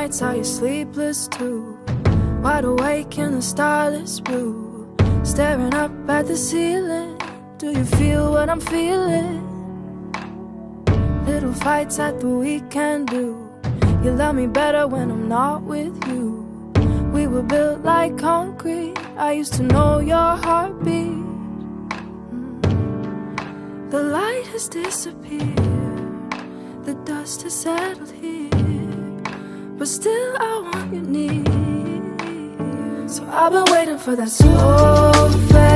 nights are you sleepless too? Wide awake in the starless blue, staring up at the ceiling. Do you feel what I'm feeling? Little fights at the weekend do. You love me better when I'm not with you. We were built like concrete. I used to know your heartbeat. Mm. The light has disappeared, the dust has settled here. But still, I want you near. So I've been waiting for that slow fade.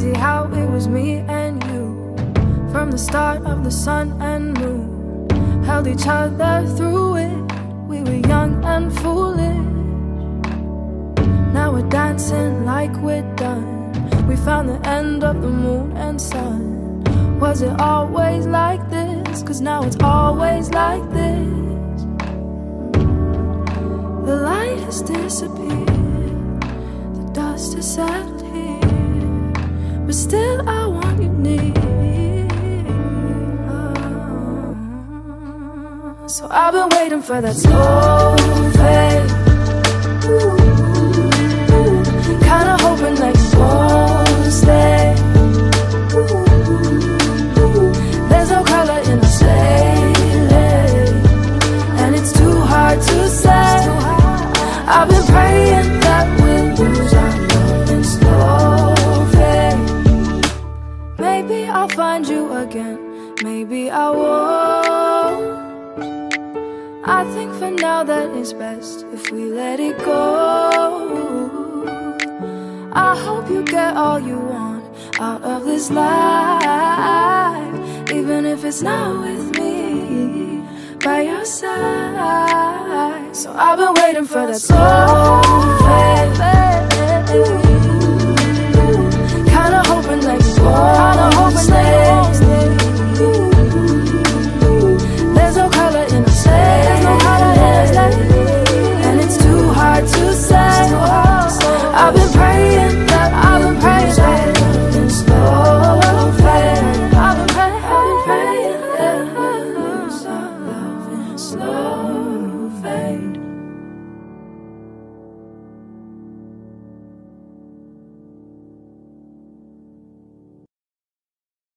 Crazy how it was me and you from the start of the sun and moon. Held each other through it. We were young and foolish. Now we're dancing like we're done. We found the end of the moon and sun. Was it always like this? Cause now it's always like this. The light has disappeared, the dust has settled here. But still, I want you near. So I've been waiting for that slow fade. Kinda hoping that you won't stay. There's no color in the sailing, and it's too hard to say. I've been Maybe I won't. I think for now that it's best if we let it go. I hope you get all you want out of this life, even if it's not with me by your side. So I've been waiting for that fade.